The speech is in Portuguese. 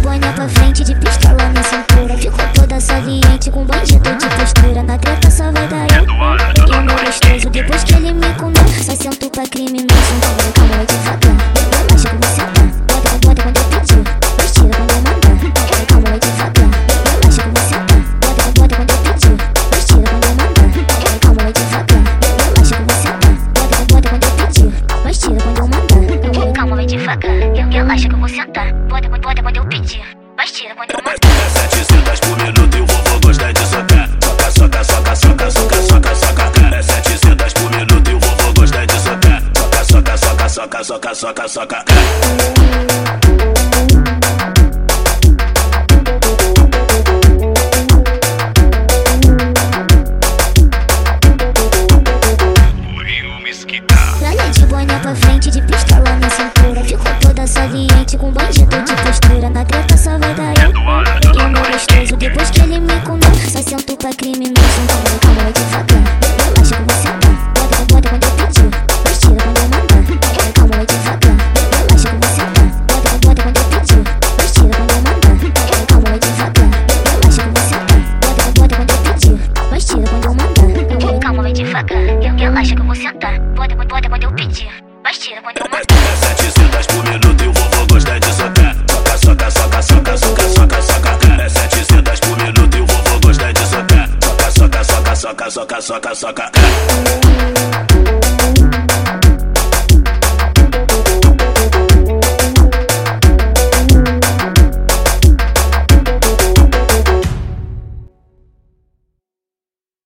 boné pra frente, de pistola na cintura. Ficou toda saliente com bandido de postura. Na treta só vai dar eu e meu gostoso. Depois que ele me comeu, só sento pra criminoso. Calma aí devagar, relaxa que você tá. Bota, bota quando eu pedir, mas tira quando eu mandar. Você tá. Bota, bota quando eu pedir, mas tira quando eu mandar. Você tá. Bota, bota quando eu pedir, mas tira quando eu mandar. Calma aí devagar, relaxa que eu vou sentar. Bota, bota quando eu pedir, mas tira quando eu mandar. É 700 por minuto e o vovô gosta de socar. Soca, soca, soca, soca, soca, soca, soca. É 700 por minuto e o vovô gosta de socar. Soca, soca, soca, soca, soca, soca, soca. Criminoso. Calma aí devagar, relaxa que você tá. Bota, bota quando eu tira quando eu mandar. Calma aí devagar, relaxa que você tá. Bota, bota quando eu quando eu mandar. Calma aí devagar, relaxa que você tá. Bota, bota quando eu quando eu mandar. Calma aí devagar, relaxa que eu vou sentar. Bota, bota quando eu pedir, mas tira quando eu mandar. Soca, soca, soca.